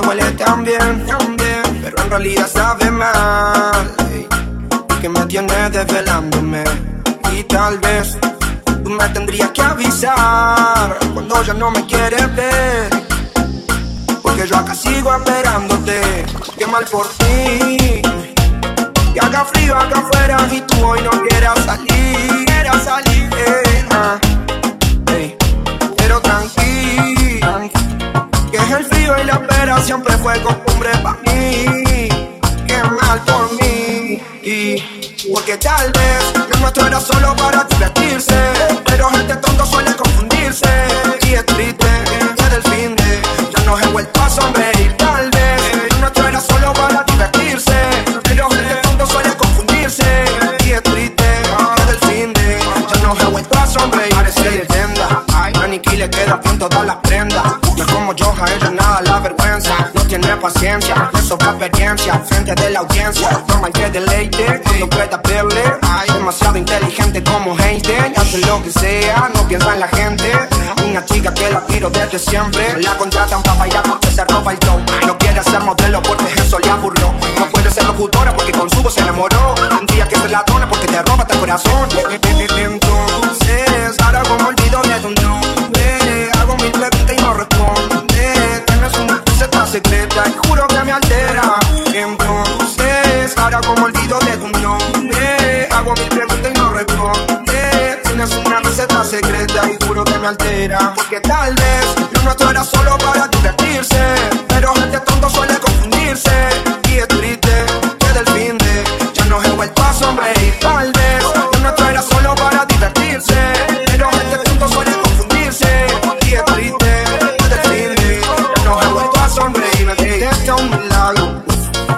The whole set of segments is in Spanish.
huele tan bien, tan bien, pero en realidad sabe mal. que me tienes desvelándome y tal vez tú me tendrías que avisar cuando ya no me quieres ver. Porque yo acá sigo esperándote, qué mal por ti. Que haga frío acá afuera fue costumbre para mí. Qué mal por mí. Y porque tal vez lo nuestro era solo para divertirse, pero gente tonto suele confundirse. Y es triste que del fin de ya nos he vuelto a sonreír. Tal vez lo nuestro era solo para divertirse, pero gente tonto suele confundirse. Y es triste que del fin de ya nos he vuelto a sonreír. Parece leyenda, a Nicky le queda bien todas las prendas. No es como yo, a ella la. No paciencia, le sobra experiencia frente de la audiencia. Normal que deleite cuando pueda verle. Ay, demasiado inteligente como Einstein. Hace lo que sea, no piensa en la gente. Una chica que la tiro desde siempre. La contratan para bailar porque se roba el show. No quiere ser modelo porque eso le aburrió. No puede ser locutora porque con su se enamoró. Tendría que ser ladrona porque te roba el corazón. Porque tal vez lo nuestro era solo para divertirse. Pero gente tonto suele confundirse. Y es triste que del fin de ya no he vuelto a sonreír. Tal vez lo nuestro era solo para divertirse. Pero gente tonto suele confundirse. Y es triste que del fin de ya no he vuelto a sonreír. Este es un milagro.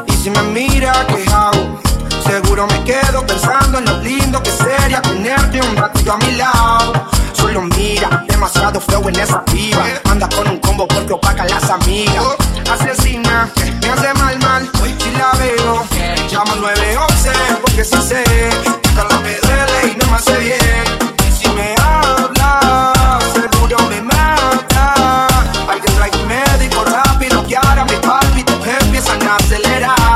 Y si me mira, ¿qué hago? Seguro me quedo pensando en lo lindo que sería tenerte un ratito a mi lado. Solo mira, demasiado flow en esa piba. Anda con un combo porque opaca las amigas. Asesina, me hace mal, mal. Si la veo, llamo 911 porque si sé que la duele y no me hace bien. Y si me habla, seguro me mata. Alguien trae un médico rápido que ahora mis palpitos empiezan a acelerar.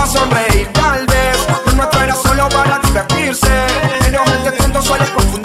a sonreír, tal vez. Lo nuestro era solo para divertirse. Pero gente tonto suele confundir.